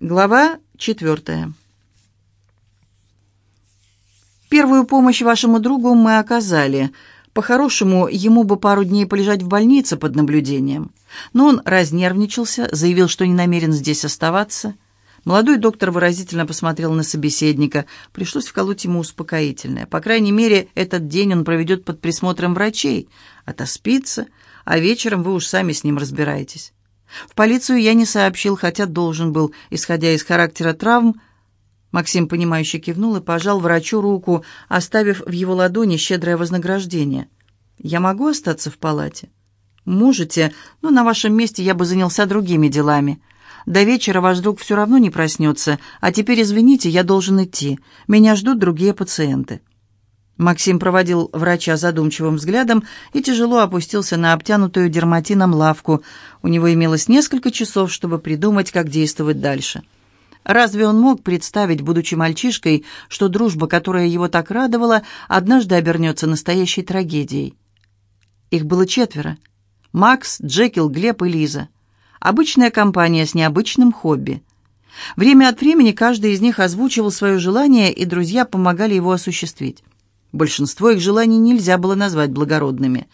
Глава четвертая. Первую помощь вашему другу мы оказали. По-хорошему, ему бы пару дней полежать в больнице под наблюдением. Но он разнервничался, заявил, что не намерен здесь оставаться. Молодой доктор выразительно посмотрел на собеседника. Пришлось вколоть ему успокоительное. По крайней мере, этот день он проведет под присмотром врачей. Отоспится, а вечером вы уж сами с ним разбираетесь. В полицию я не сообщил, хотя должен был, исходя из характера травм. Максим, понимающе кивнул и пожал врачу руку, оставив в его ладони щедрое вознаграждение. «Я могу остаться в палате?» «Можете, но на вашем месте я бы занялся другими делами. До вечера ваш друг все равно не проснется, а теперь, извините, я должен идти. Меня ждут другие пациенты». Максим проводил врача задумчивым взглядом и тяжело опустился на обтянутую дерматином лавку. У него имелось несколько часов, чтобы придумать, как действовать дальше. Разве он мог представить, будучи мальчишкой, что дружба, которая его так радовала, однажды обернется настоящей трагедией? Их было четверо. Макс, Джекил, Глеб и Лиза. Обычная компания с необычным хобби. Время от времени каждый из них озвучивал свое желание, и друзья помогали его осуществить. Большинство их желаний нельзя было назвать благородными.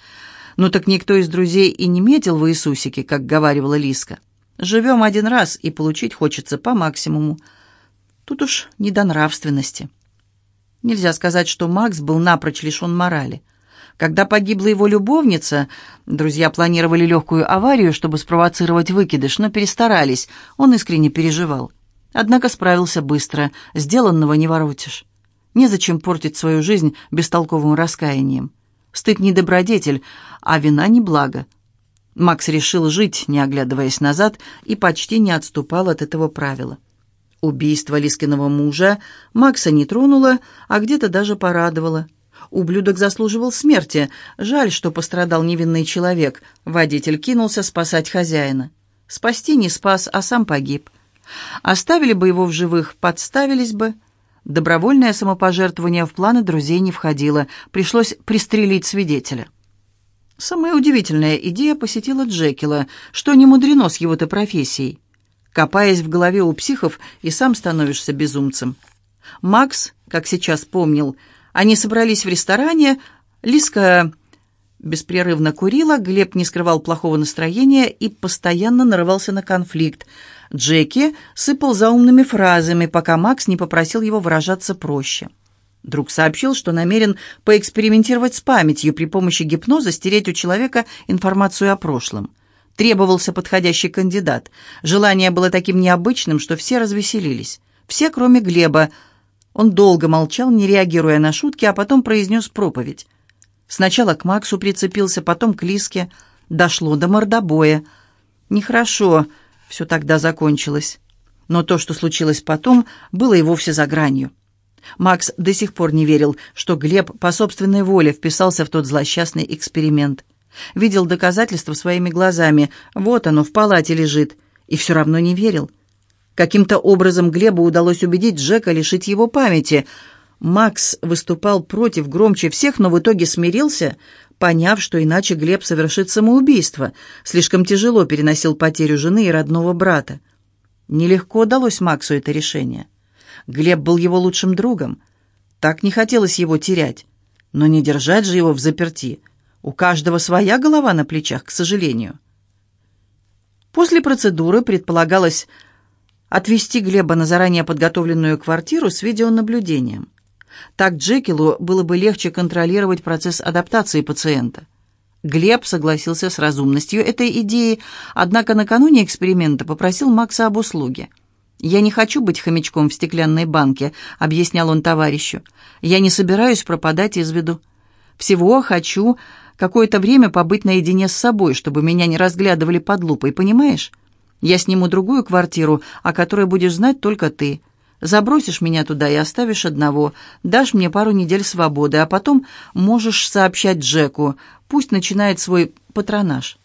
Ну так никто из друзей и не метил в Иисусике, как говаривала Лиска. Живем один раз, и получить хочется по максимуму. Тут уж не до нравственности. Нельзя сказать, что Макс был напрочь лишен морали. Когда погибла его любовница, друзья планировали легкую аварию, чтобы спровоцировать выкидыш, но перестарались, он искренне переживал. Однако справился быстро, сделанного не воротишь. Незачем портить свою жизнь бестолковым раскаянием. Стыд не добродетель, а вина не благо. Макс решил жить, не оглядываясь назад, и почти не отступал от этого правила. Убийство Лискиного мужа Макса не тронуло, а где-то даже порадовало. Ублюдок заслуживал смерти. Жаль, что пострадал невинный человек. Водитель кинулся спасать хозяина. Спасти не спас, а сам погиб. Оставили бы его в живых, подставились бы. Добровольное самопожертвование в планы друзей не входило, пришлось пристрелить свидетеля. Самая удивительная идея посетила Джекила, что не мудрено с его-то профессией. Копаясь в голове у психов, и сам становишься безумцем. Макс, как сейчас помнил, они собрались в ресторане, Лиска беспрерывно курила, Глеб не скрывал плохого настроения и постоянно нарывался на конфликт – Джеки сыпал заумными фразами, пока Макс не попросил его выражаться проще. Друг сообщил, что намерен поэкспериментировать с памятью при помощи гипноза, стереть у человека информацию о прошлом. Требовался подходящий кандидат. Желание было таким необычным, что все развеселились. Все, кроме Глеба. Он долго молчал, не реагируя на шутки, а потом произнес проповедь. Сначала к Максу прицепился, потом к Лиске. Дошло до мордобоя. «Нехорошо», все тогда закончилось. Но то, что случилось потом, было и вовсе за гранью. Макс до сих пор не верил, что Глеб по собственной воле вписался в тот злосчастный эксперимент. Видел доказательства своими глазами. Вот оно, в палате лежит. И все равно не верил. Каким-то образом Глебу удалось убедить Джека лишить его памяти. Макс выступал против громче всех, но в итоге смирился, поняв, что иначе Глеб совершит самоубийство. Слишком тяжело переносил потерю жены и родного брата. Нелегко далось Максу это решение. Глеб был его лучшим другом. Так не хотелось его терять. Но не держать же его в заперти. У каждого своя голова на плечах, к сожалению. После процедуры предполагалось отвезти Глеба на заранее подготовленную квартиру с видеонаблюдением. Так Джекилу было бы легче контролировать процесс адаптации пациента. Глеб согласился с разумностью этой идеи, однако накануне эксперимента попросил Макса об услуге. «Я не хочу быть хомячком в стеклянной банке», — объяснял он товарищу. «Я не собираюсь пропадать из виду. Всего хочу какое-то время побыть наедине с собой, чтобы меня не разглядывали под лупой, понимаешь? Я сниму другую квартиру, о которой будешь знать только ты. Забросишь меня туда и оставишь одного, дашь мне пару недель свободы, а потом можешь сообщать Джеку, пусть начинает свой патронаж».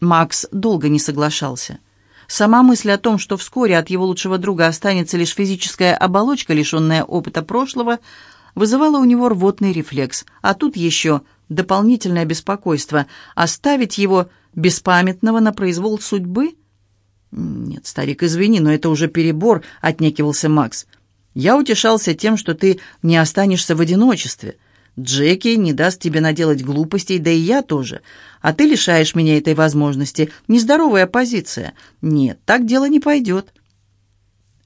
Макс долго не соглашался. Сама мысль о том, что вскоре от его лучшего друга останется лишь физическая оболочка, лишенная опыта прошлого, вызывала у него рвотный рефлекс. А тут еще дополнительное беспокойство. Оставить его беспамятного на произвол судьбы? «Нет, старик, извини, но это уже перебор», — отнекивался Макс. «Я утешался тем, что ты не останешься в одиночестве. Джеки не даст тебе наделать глупостей, да и я тоже. А ты лишаешь меня этой возможности. Нездоровая позиция. Нет, так дело не пойдет».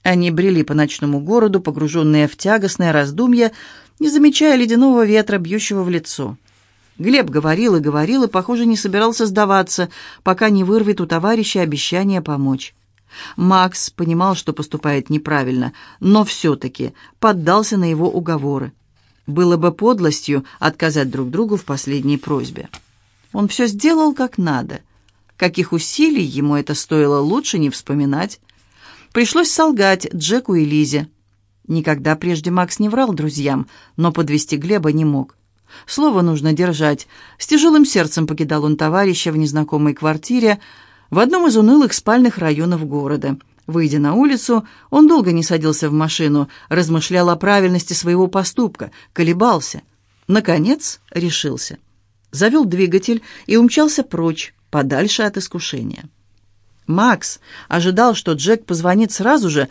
Они брели по ночному городу, погруженные в тягостное раздумье, не замечая ледяного ветра, бьющего в лицо. Глеб говорил и говорил, и, похоже, не собирался сдаваться, пока не вырвет у товарища обещание помочь. Макс понимал, что поступает неправильно, но все-таки поддался на его уговоры. Было бы подлостью отказать друг другу в последней просьбе. Он все сделал как надо. Каких усилий ему это стоило, лучше не вспоминать. Пришлось солгать Джеку и Лизе. Никогда прежде Макс не врал друзьям, но подвести Глеба не мог. Слово нужно держать. С тяжелым сердцем покидал он товарища в незнакомой квартире в одном из унылых спальных районов города. Выйдя на улицу, он долго не садился в машину, размышлял о правильности своего поступка, колебался. Наконец решился. Завел двигатель и умчался прочь, подальше от искушения. Макс ожидал, что Джек позвонит сразу же,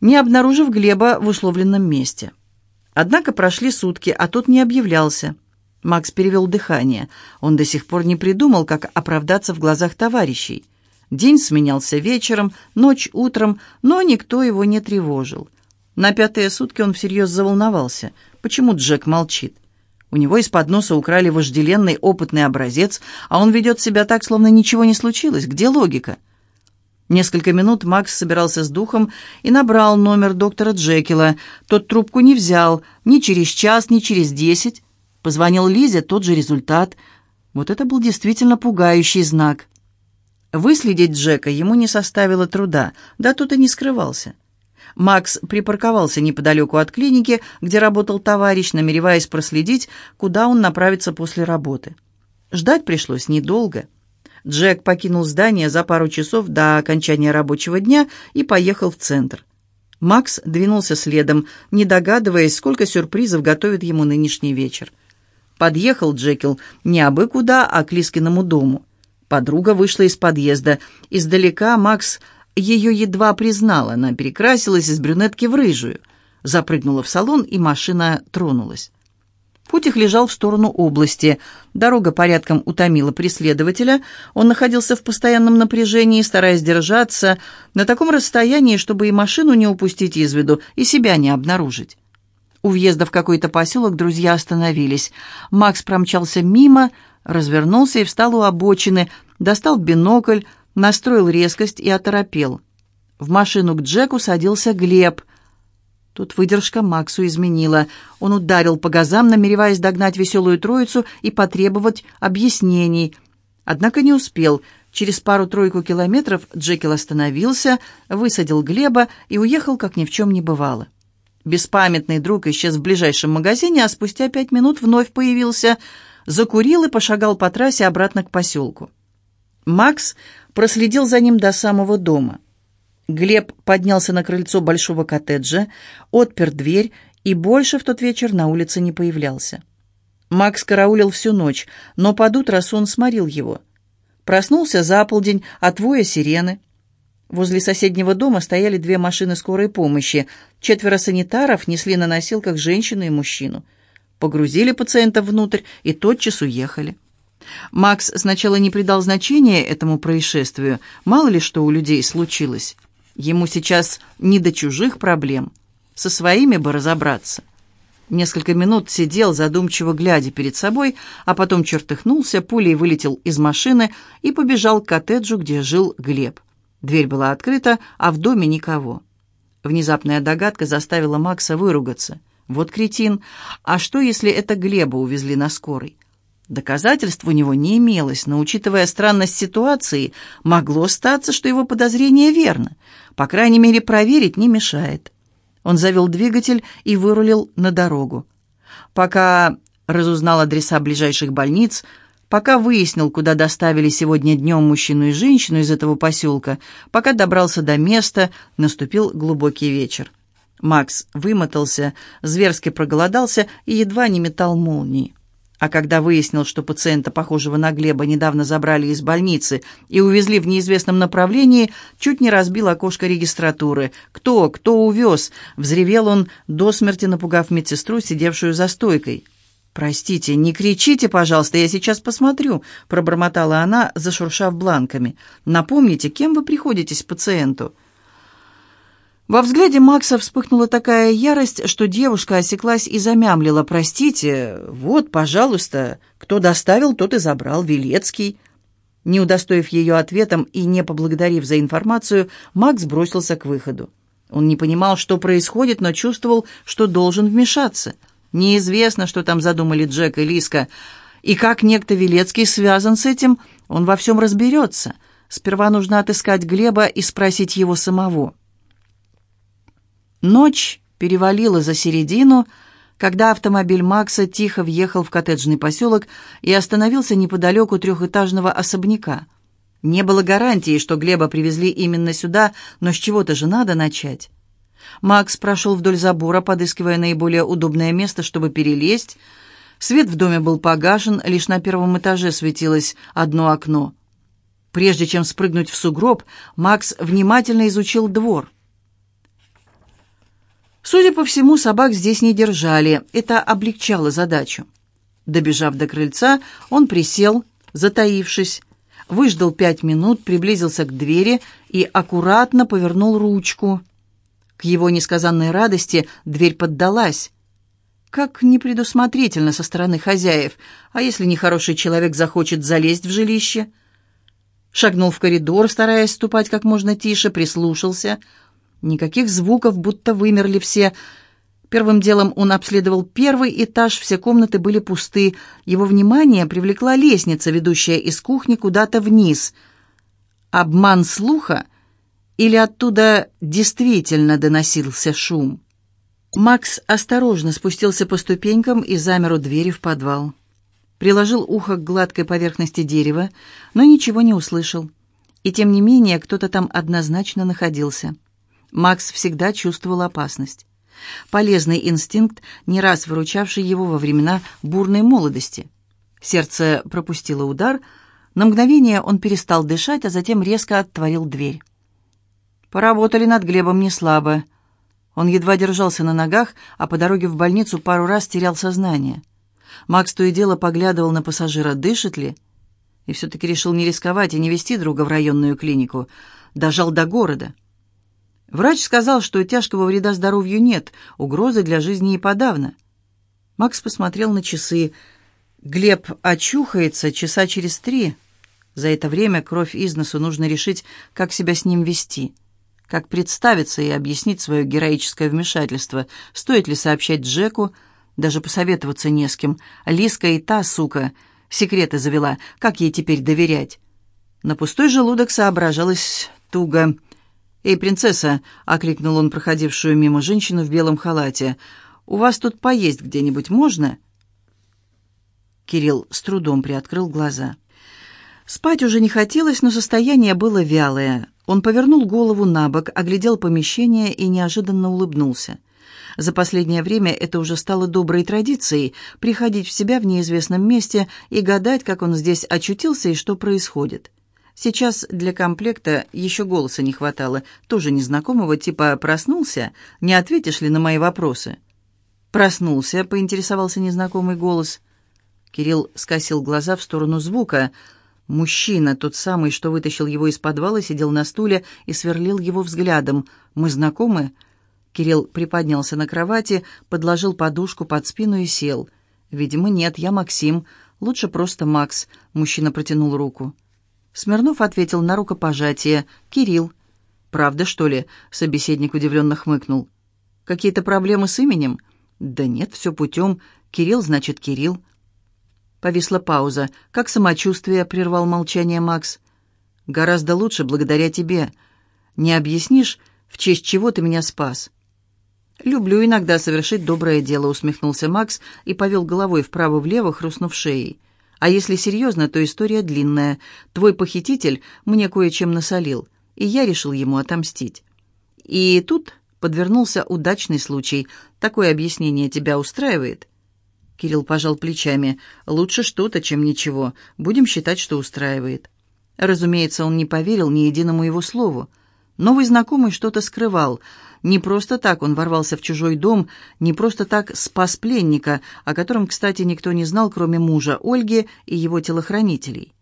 не обнаружив Глеба в условленном месте. Однако прошли сутки, а тот не объявлялся. Макс перевел дыхание. Он до сих пор не придумал, как оправдаться в глазах товарищей. День сменялся вечером, ночь утром, но никто его не тревожил. На пятые сутки он всерьез заволновался. Почему Джек молчит? У него из-под носа украли вожделенный опытный образец, а он ведет себя так, словно ничего не случилось. Где логика? Несколько минут Макс собирался с духом и набрал номер доктора Джекила. Тот трубку не взял ни через час, ни через десять. Позвонил Лизе, тот же результат. Вот это был действительно пугающий знак. Выследить Джека ему не составило труда, да тут и не скрывался. Макс припарковался неподалеку от клиники, где работал товарищ, намереваясь проследить, куда он направится после работы. Ждать пришлось недолго. Джек покинул здание за пару часов до окончания рабочего дня и поехал в центр. Макс двинулся следом, не догадываясь, сколько сюрпризов готовит ему нынешний вечер. Подъехал Джекил не абы куда, а к Лискиному дому. Подруга вышла из подъезда. Издалека Макс ее едва признал. Она перекрасилась из брюнетки в рыжую. Запрыгнула в салон, и машина тронулась. Путь их лежал в сторону области. Дорога порядком утомила преследователя. Он находился в постоянном напряжении, стараясь держаться на таком расстоянии, чтобы и машину не упустить из виду, и себя не обнаружить. У въезда в какой-то поселок друзья остановились. Макс промчался мимо, развернулся и встал у обочины, достал бинокль, настроил резкость и оторопел. В машину к Джеку садился Глеб — Тут выдержка Максу изменила. Он ударил по газам, намереваясь догнать веселую троицу и потребовать объяснений. Однако не успел. Через пару-тройку километров Джекил остановился, высадил Глеба и уехал, как ни в чем не бывало. Беспамятный друг исчез в ближайшем магазине, а спустя пять минут вновь появился, закурил и пошагал по трассе обратно к поселку. Макс проследил за ним до самого дома. Глеб поднялся на крыльцо большого коттеджа, отпер дверь и больше в тот вечер на улице не появлялся. Макс караулил всю ночь, но под утро сон сморил его. Проснулся за полдень от воя сирены. Возле соседнего дома стояли две машины скорой помощи. Четверо санитаров несли на носилках женщину и мужчину. Погрузили пациентов внутрь и тотчас уехали. Макс сначала не придал значения этому происшествию, мало ли что у людей случилось. Ему сейчас не до чужих проблем. Со своими бы разобраться. Несколько минут сидел, задумчиво глядя перед собой, а потом чертыхнулся, пулей вылетел из машины и побежал к коттеджу, где жил Глеб. Дверь была открыта, а в доме никого. Внезапная догадка заставила Макса выругаться. Вот кретин. А что, если это Глеба увезли на скорой? Доказательств у него не имелось, но, учитывая странность ситуации, могло статься, что его подозрение верно. По крайней мере, проверить не мешает. Он завел двигатель и вырулил на дорогу. Пока разузнал адреса ближайших больниц, пока выяснил, куда доставили сегодня днем мужчину и женщину из этого поселка, пока добрался до места, наступил глубокий вечер. Макс вымотался, зверски проголодался и едва не метал молнии. А когда выяснил, что пациента, похожего на Глеба, недавно забрали из больницы и увезли в неизвестном направлении, чуть не разбил окошко регистратуры. «Кто? Кто увез?» — взревел он, до смерти напугав медсестру, сидевшую за стойкой. «Простите, не кричите, пожалуйста, я сейчас посмотрю», — пробормотала она, зашуршав бланками. «Напомните, кем вы приходитесь пациенту?» Во взгляде Макса вспыхнула такая ярость, что девушка осеклась и замямлила. «Простите, вот, пожалуйста, кто доставил, тот и забрал, Велецкий». Не удостоив ее ответом и не поблагодарив за информацию, Макс бросился к выходу. Он не понимал, что происходит, но чувствовал, что должен вмешаться. Неизвестно, что там задумали Джек и Лиска, и как некто Велецкий связан с этим, он во всем разберется. Сперва нужно отыскать Глеба и спросить его самого. Ночь перевалила за середину, когда автомобиль Макса тихо въехал в коттеджный поселок и остановился неподалеку трехэтажного особняка. Не было гарантии, что Глеба привезли именно сюда, но с чего-то же надо начать. Макс прошел вдоль забора, подыскивая наиболее удобное место, чтобы перелезть. Свет в доме был погашен, лишь на первом этаже светилось одно окно. Прежде чем спрыгнуть в сугроб, Макс внимательно изучил двор. Судя по всему, собак здесь не держали. Это облегчало задачу. Добежав до крыльца, он присел, затаившись, выждал пять минут, приблизился к двери и аккуратно повернул ручку. К его несказанной радости дверь поддалась. Как непредусмотрительно со стороны хозяев. А если нехороший человек захочет залезть в жилище? Шагнул в коридор, стараясь ступать как можно тише, прислушался — Никаких звуков, будто вымерли все. Первым делом он обследовал первый этаж, все комнаты были пусты. Его внимание привлекла лестница, ведущая из кухни куда-то вниз. Обман слуха или оттуда действительно доносился шум? Макс осторожно спустился по ступенькам и замер у двери в подвал. Приложил ухо к гладкой поверхности дерева, но ничего не услышал. И тем не менее кто-то там однозначно находился. Макс всегда чувствовал опасность. Полезный инстинкт, не раз выручавший его во времена бурной молодости. Сердце пропустило удар, на мгновение он перестал дышать, а затем резко отворил дверь. Поработали над Глебом не слабо. Он едва держался на ногах, а по дороге в больницу пару раз терял сознание. Макс то и дело поглядывал на пассажира, дышит ли, и все-таки решил не рисковать и не вести друга в районную клинику. Дожал до города. Врач сказал, что тяжкого вреда здоровью нет, угрозы для жизни и подавно. Макс посмотрел на часы. Глеб очухается часа через три. За это время кровь из носу нужно решить, как себя с ним вести. Как представиться и объяснить свое героическое вмешательство. Стоит ли сообщать Джеку? Даже посоветоваться не с кем. Лиска и та, сука, секреты завела. Как ей теперь доверять? На пустой желудок соображалась туго. «Эй, принцесса!» — окликнул он проходившую мимо женщину в белом халате. «У вас тут поесть где-нибудь можно?» Кирилл с трудом приоткрыл глаза. Спать уже не хотелось, но состояние было вялое. Он повернул голову на бок, оглядел помещение и неожиданно улыбнулся. За последнее время это уже стало доброй традицией — приходить в себя в неизвестном месте и гадать, как он здесь очутился и что происходит. Сейчас для комплекта еще голоса не хватало, тоже незнакомого, типа «проснулся? Не ответишь ли на мои вопросы?» «Проснулся», — поинтересовался незнакомый голос. Кирилл скосил глаза в сторону звука. Мужчина, тот самый, что вытащил его из подвала, сидел на стуле и сверлил его взглядом. «Мы знакомы?» Кирилл приподнялся на кровати, подложил подушку под спину и сел. «Видимо, нет, я Максим. Лучше просто Макс», — мужчина протянул руку. Смирнов ответил на рукопожатие. «Кирилл». «Правда, что ли?» — собеседник удивленно хмыкнул. «Какие-то проблемы с именем?» «Да нет, все путем. Кирилл значит Кирилл». Повисла пауза. «Как самочувствие?» — прервал молчание Макс. «Гораздо лучше благодаря тебе. Не объяснишь, в честь чего ты меня спас?» «Люблю иногда совершить доброе дело», — усмехнулся Макс и повел головой вправо-влево, хрустнув шеей. А если серьезно, то история длинная. Твой похититель мне кое-чем насолил, и я решил ему отомстить. И тут подвернулся удачный случай. Такое объяснение тебя устраивает?» Кирилл пожал плечами. «Лучше что-то, чем ничего. Будем считать, что устраивает». Разумеется, он не поверил ни единому его слову. Новый знакомый что-то скрывал. Не просто так он ворвался в чужой дом, не просто так спас пленника, о котором, кстати, никто не знал, кроме мужа Ольги и его телохранителей.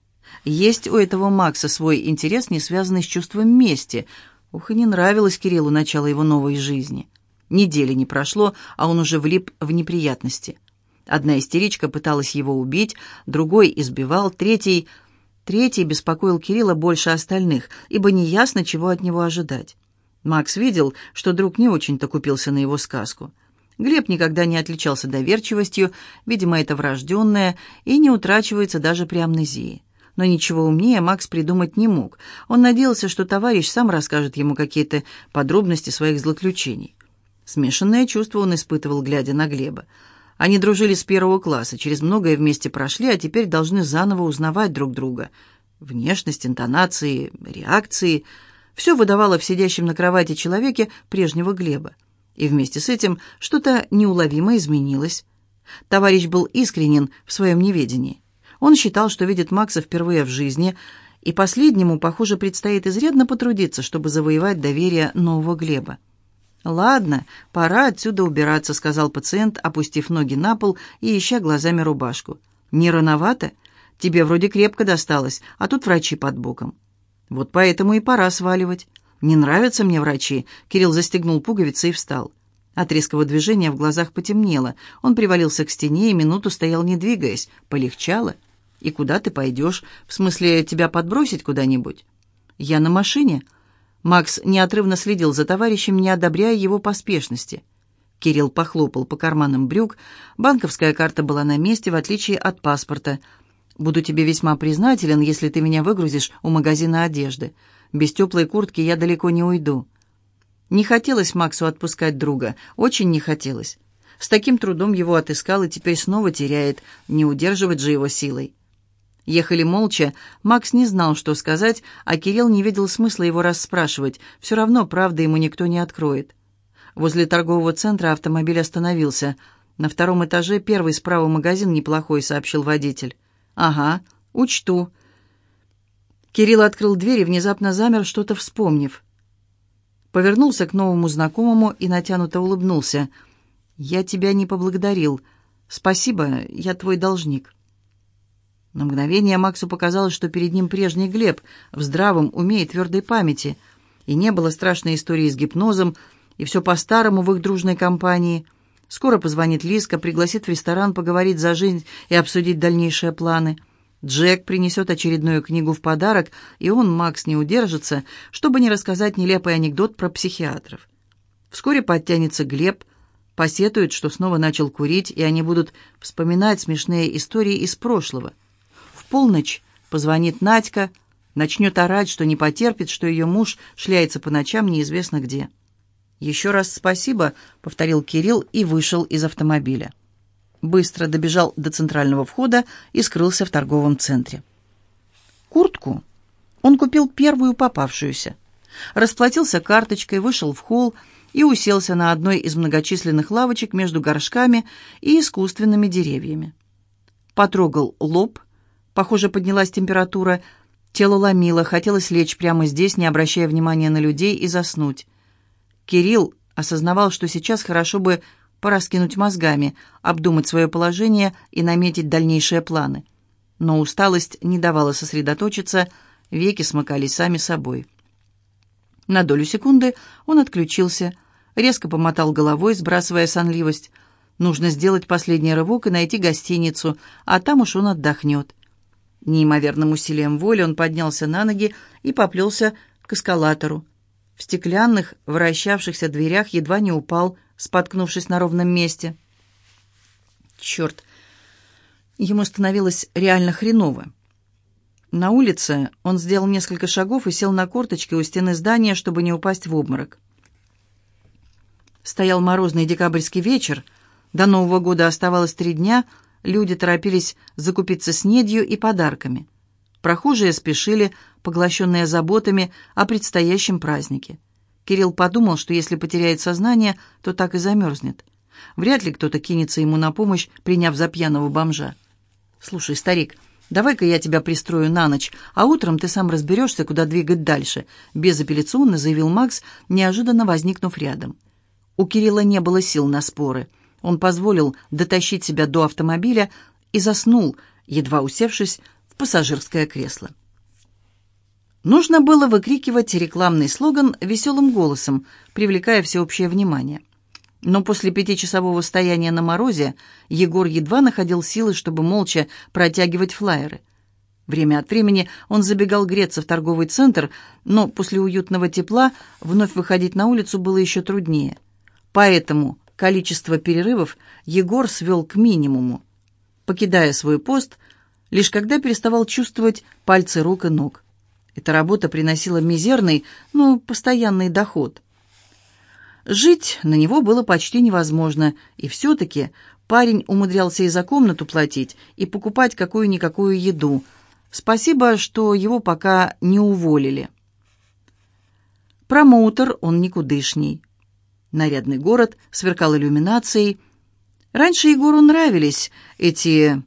Есть у этого Макса свой интерес, не связанный с чувством мести. Ух, и не нравилось Кириллу начало его новой жизни. Недели не прошло, а он уже влип в неприятности. Одна истеричка пыталась его убить, другой избивал, третий... Третий беспокоил Кирилла больше остальных, ибо неясно, чего от него ожидать. Макс видел, что друг не очень-то купился на его сказку. Глеб никогда не отличался доверчивостью, видимо, это врожденное, и не утрачивается даже при амнезии. Но ничего умнее Макс придумать не мог. Он надеялся, что товарищ сам расскажет ему какие-то подробности своих злоключений. Смешанное чувство он испытывал, глядя на Глеба. Они дружили с первого класса, через многое вместе прошли, а теперь должны заново узнавать друг друга. Внешность, интонации, реакции — все выдавало в сидящем на кровати человеке прежнего Глеба. И вместе с этим что-то неуловимо изменилось. Товарищ был искренен в своем неведении. Он считал, что видит Макса впервые в жизни, и последнему, похоже, предстоит изрядно потрудиться, чтобы завоевать доверие нового Глеба. «Ладно, пора отсюда убираться», — сказал пациент, опустив ноги на пол и ища глазами рубашку. «Не рановато? Тебе вроде крепко досталось, а тут врачи под боком». «Вот поэтому и пора сваливать. Не нравятся мне врачи», — Кирилл застегнул пуговицы и встал. От резкого движения в глазах потемнело. Он привалился к стене и минуту стоял, не двигаясь. Полегчало. «И куда ты пойдешь? В смысле, тебя подбросить куда-нибудь?» «Я на машине», Макс неотрывно следил за товарищем, не одобряя его поспешности. Кирилл похлопал по карманам брюк. Банковская карта была на месте, в отличие от паспорта. «Буду тебе весьма признателен, если ты меня выгрузишь у магазина одежды. Без теплой куртки я далеко не уйду». Не хотелось Максу отпускать друга, очень не хотелось. С таким трудом его отыскал и теперь снова теряет, не удерживать же его силой. Ехали молча, Макс не знал, что сказать, а Кирилл не видел смысла его расспрашивать, все равно правда ему никто не откроет. Возле торгового центра автомобиль остановился. «На втором этаже первый справа магазин неплохой», — сообщил водитель. «Ага, учту». Кирилл открыл дверь и внезапно замер, что-то вспомнив. Повернулся к новому знакомому и натянуто улыбнулся. «Я тебя не поблагодарил. Спасибо, я твой должник». На мгновение Максу показалось, что перед ним прежний Глеб, в здравом уме и твердой памяти. И не было страшной истории с гипнозом, и все по-старому в их дружной компании. Скоро позвонит Лиска, пригласит в ресторан поговорить за жизнь и обсудить дальнейшие планы. Джек принесет очередную книгу в подарок, и он, Макс, не удержится, чтобы не рассказать нелепый анекдот про психиатров. Вскоре подтянется Глеб, посетует, что снова начал курить, и они будут вспоминать смешные истории из прошлого – полночь позвонит Надька, начнет орать, что не потерпит, что ее муж шляется по ночам неизвестно где. «Еще раз спасибо», — повторил Кирилл и вышел из автомобиля. Быстро добежал до центрального входа и скрылся в торговом центре. Куртку он купил первую попавшуюся. Расплатился карточкой, вышел в холл и уселся на одной из многочисленных лавочек между горшками и искусственными деревьями. Потрогал лоб — Похоже, поднялась температура. Тело ломило, хотелось лечь прямо здесь, не обращая внимания на людей, и заснуть. Кирилл осознавал, что сейчас хорошо бы пораскинуть мозгами, обдумать свое положение и наметить дальнейшие планы. Но усталость не давала сосредоточиться, веки смыкались сами собой. На долю секунды он отключился, резко помотал головой, сбрасывая сонливость. Нужно сделать последний рывок и найти гостиницу, а там уж он отдохнет. Неимоверным усилием воли он поднялся на ноги и поплелся к эскалатору. В стеклянных, вращавшихся дверях едва не упал, споткнувшись на ровном месте. Черт! Ему становилось реально хреново. На улице он сделал несколько шагов и сел на корточки у стены здания, чтобы не упасть в обморок. Стоял морозный декабрьский вечер. До Нового года оставалось три дня — Люди торопились закупиться снедью и подарками. Прохожие спешили, поглощенные заботами о предстоящем празднике. Кирилл подумал, что если потеряет сознание, то так и замерзнет. Вряд ли кто-то кинется ему на помощь, приняв за пьяного бомжа. «Слушай, старик, давай-ка я тебя пристрою на ночь, а утром ты сам разберешься, куда двигать дальше», безапелляционно заявил Макс, неожиданно возникнув рядом. У Кирилла не было сил на споры. Он позволил дотащить себя до автомобиля и заснул, едва усевшись пассажирское кресло. Нужно было выкрикивать рекламный слоган веселым голосом, привлекая всеобщее внимание. Но после пятичасового стояния на морозе Егор едва находил силы, чтобы молча протягивать флаеры. Время от времени он забегал греться в торговый центр, но после уютного тепла вновь выходить на улицу было еще труднее. Поэтому количество перерывов Егор свел к минимуму, покидая свой пост, лишь когда переставал чувствовать пальцы рук и ног. Эта работа приносила мизерный, но постоянный доход – Жить на него было почти невозможно, и все-таки парень умудрялся и за комнату платить, и покупать какую-никакую еду. Спасибо, что его пока не уволили. Промоутер он никудышний. Нарядный город сверкал иллюминацией. Раньше Егору нравились эти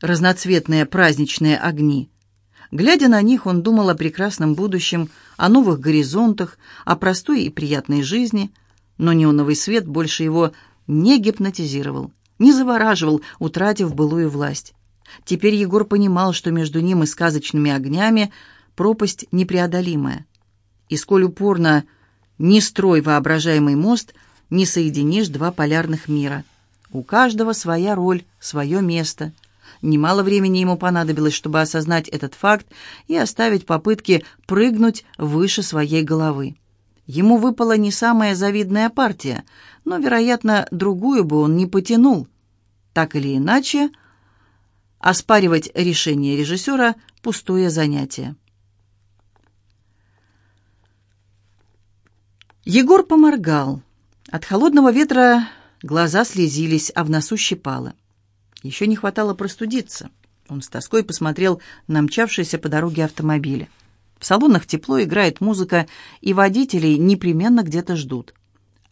разноцветные праздничные огни. Глядя на них, он думал о прекрасном будущем, о новых горизонтах, о простой и приятной жизни, но неоновый свет больше его не гипнотизировал, не завораживал, утратив былую власть. Теперь Егор понимал, что между ним и сказочными огнями пропасть непреодолимая. И сколь упорно не строй воображаемый мост, не соединишь два полярных мира. У каждого своя роль, свое место — Немало времени ему понадобилось, чтобы осознать этот факт и оставить попытки прыгнуть выше своей головы. Ему выпала не самая завидная партия, но, вероятно, другую бы он не потянул. Так или иначе, оспаривать решение режиссера – пустое занятие. Егор поморгал. От холодного ветра глаза слезились, а в носу щипало. Еще не хватало простудиться. Он с тоской посмотрел на мчавшиеся по дороге автомобили. В салонах тепло, играет музыка, и водителей непременно где-то ждут.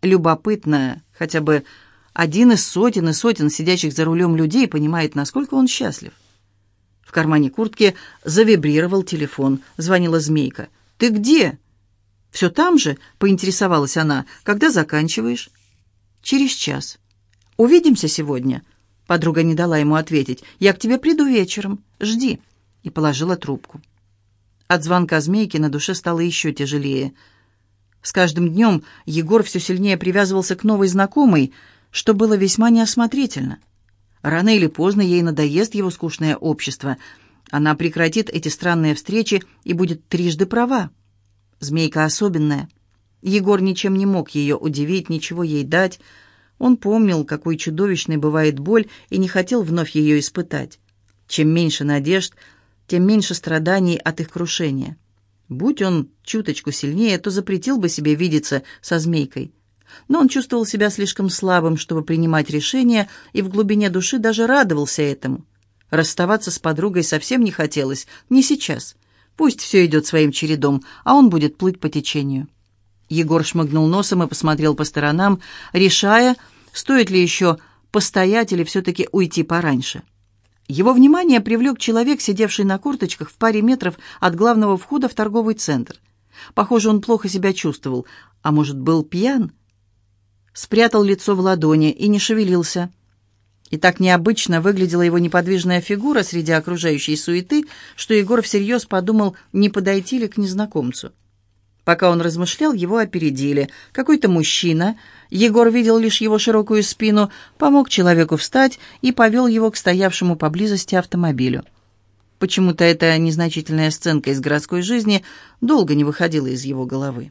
Любопытно, хотя бы один из сотен и сотен сидящих за рулем людей понимает, насколько он счастлив. В кармане куртки завибрировал телефон. Звонила Змейка. «Ты где?» «Все там же?» — поинтересовалась она. «Когда заканчиваешь?» «Через час». «Увидимся сегодня?» Подруга не дала ему ответить. «Я к тебе приду вечером. Жди». И положила трубку. От звонка змейки на душе стало еще тяжелее. С каждым днем Егор все сильнее привязывался к новой знакомой, что было весьма неосмотрительно. Рано или поздно ей надоест его скучное общество. Она прекратит эти странные встречи и будет трижды права. Змейка особенная. Егор ничем не мог ее удивить, ничего ей дать, он помнил, какой чудовищной бывает боль, и не хотел вновь ее испытать. Чем меньше надежд, тем меньше страданий от их крушения. Будь он чуточку сильнее, то запретил бы себе видеться со змейкой. Но он чувствовал себя слишком слабым, чтобы принимать решения, и в глубине души даже радовался этому. Расставаться с подругой совсем не хотелось, не сейчас. Пусть все идет своим чередом, а он будет плыть по течению. Егор шмыгнул носом и посмотрел по сторонам, решая, стоит ли еще постоять или все-таки уйти пораньше. Его внимание привлек человек, сидевший на курточках в паре метров от главного входа в торговый центр. Похоже, он плохо себя чувствовал, а может, был пьян? Спрятал лицо в ладони и не шевелился. И так необычно выглядела его неподвижная фигура среди окружающей суеты, что Егор всерьез подумал, не подойти ли к незнакомцу. Пока он размышлял, его опередили. Какой-то мужчина, Егор видел лишь его широкую спину, помог человеку встать и повел его к стоявшему поблизости автомобилю. Почему-то эта незначительная сценка из городской жизни долго не выходила из его головы.